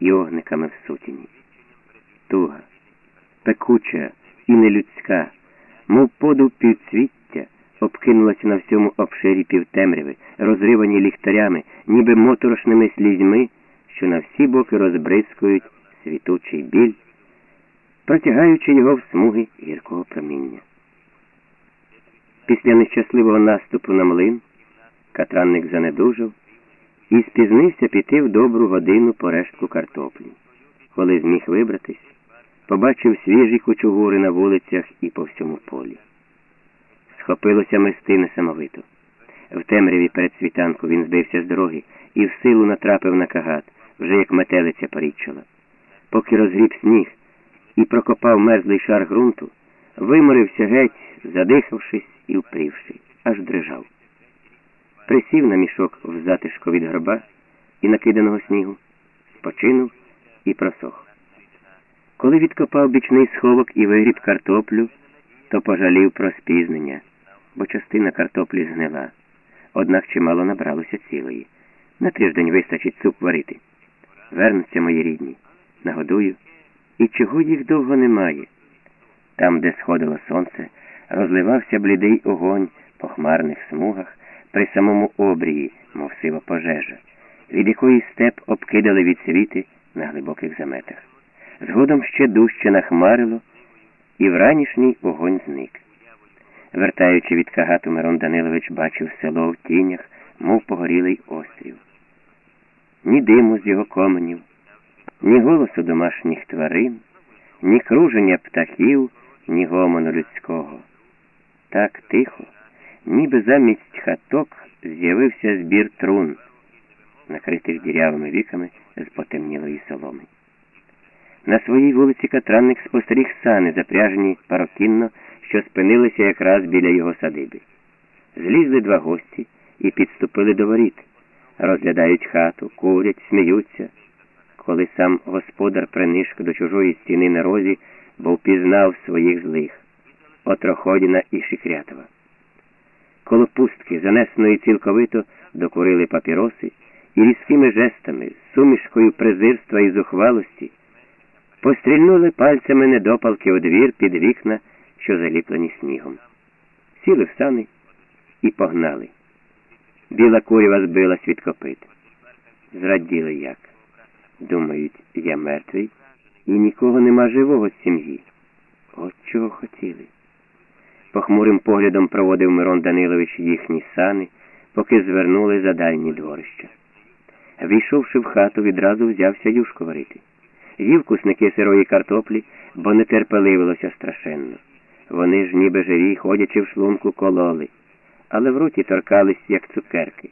і огниками в сутіні. Туга, пекуча і нелюдська, мов подув півцвіття, обкинулася на всьому обширі півтемряви, розривані ліхтарями, ніби моторошними слізьми, що на всі боки розбризкують світучий біль, протягаючи його в смуги гіркого проміння. Після нещасливого наступу на млин катранник занедужав і спізнився піти в добру годину по рештку картоплі. Коли зміг вибратись, побачив свіжі кучугури на вулицях і по всьому полі. Схопилося мести несамовито. В темряві перед світанку він збився з дороги і в силу натрапив на кагат, вже як метелиця порічила. Поки розгріб сніг і прокопав мерзлий шар ґрунту, виморився геть, задихавшись і впрівши, аж дрижав. Присів на мішок в затишку від гроба і накиданого снігу, спочинув і просох. Коли відкопав бічний сховок і вигріб картоплю, то пожалів про спізнення, бо частина картоплі згнила. Однак чимало набралося цілої. На тиждень вистачить суп варити. Вернуться мої рідні, нагодую. І чого їх довго немає? Там, де сходило сонце, розливався блідий огонь по хмарних смугах при самому обрії, мов сива пожежа, від якої степ обкидали від світи на глибоких заметах. Згодом ще дужче нахмарило, і вранішній огонь зник. Вертаючи від кагату, Мирон Данилович бачив село в тінях, мов погорілий острів. Ні диму з його коменів, ні голосу домашніх тварин, ні круження птахів, ні гомону людського. Так тихо, ніби замість хаток з'явився збір трун, накритих дірявими віками з потемнілої соломи. На своїй вулиці Катранник спостеріг сани, запряжені парокінно, що спинилися якраз біля його садиби. Злізли два гості і підступили до воріт, розглядають хату, курять, сміються. Коли сам господар принишк до чужої стіни на розі, бо впізнав своїх злих Отроходіна і Шикрятова. Коло пустки, занесеної цілковито, докурили папіроси і різкими жестами, сумішкою презирства і зухвалості. Пострільнули пальцями недопалки у двір під вікна, що заліплені снігом. Сіли в сани і погнали. Біла курява збилась від копит. Зраділи як. Думають, я мертвий і нікого нема живого з сім'ї. От чого хотіли. Похмурим поглядом проводив Мирон Данилович їхні сани, поки звернули за дальні дворища. Війшовши в хату, відразу взявся юшку варити їв кусники сирої картоплі, бо не терпеливилося страшенно. Вони ж, ніби живі, ходячи в шлунку, кололи, але в роті торкались, як цукерки.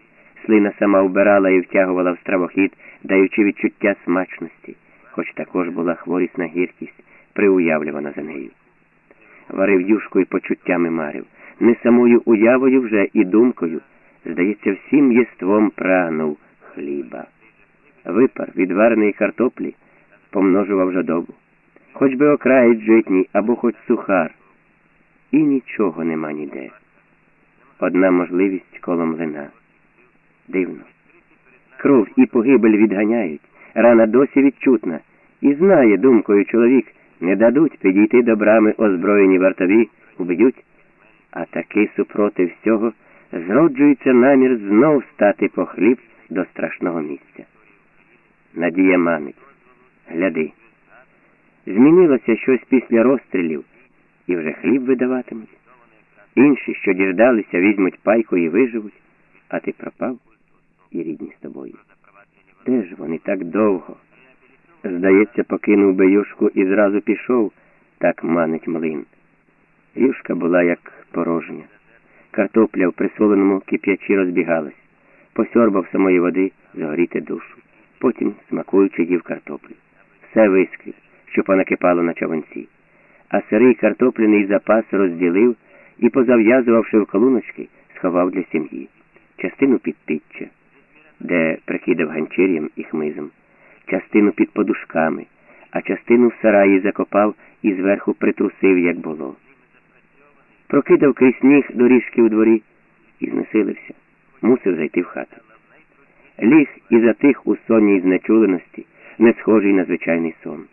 Слина сама вбирала і втягувала в стравохід, даючи відчуття смачності, хоч також була хворісна гіркість, приуявлювана за нею. Варив юшку і почуттями марив, не самою уявою вже і думкою, здається, всім єством прагнув хліба. Випар від вареної картоплі помножував жадобу. Хоч би окраєць житній або хоч сухар. І нічого нема ніде. Одна можливість коло млина. Дивно. Кров і погибель відганяють, рана досі відчутна, і знає, думкою чоловік, не дадуть підійти до брами озброєні вартові, уб'ють, а таки супроти всього зроджується намір знов стати по хліб до страшного місця. Надія манить. Гляди. Змінилося щось після розстрілів, і вже хліб видаватимуть. Інші, що діждалися, візьмуть пайку і виживуть, а ти пропав і рідні з тобою. Де ж вони так довго? Здається, покинув би юшку і зразу пішов, так манить млин. Юшка була як порожня. Картопля в присоленому кип'ячі розбігалась, посьорбав самої води згоріти душу, потім, смакуючи, їв картоплю. Все вискрів, що понакипало на човенці, а сирий картопляний запас розділив і, позав'язувавши в колуночки, сховав для сім'ї, частину під підча, де прикидав ганчір'ям і хмизом, частину під подушками, а частину в сараї закопав і зверху притрусив, як було. Прокидав крізь сніг доріжки у дворі і знесилився, мусив зайти в хату. Ліг і затих у сонній знечуленості, не схожий на звичайний сон.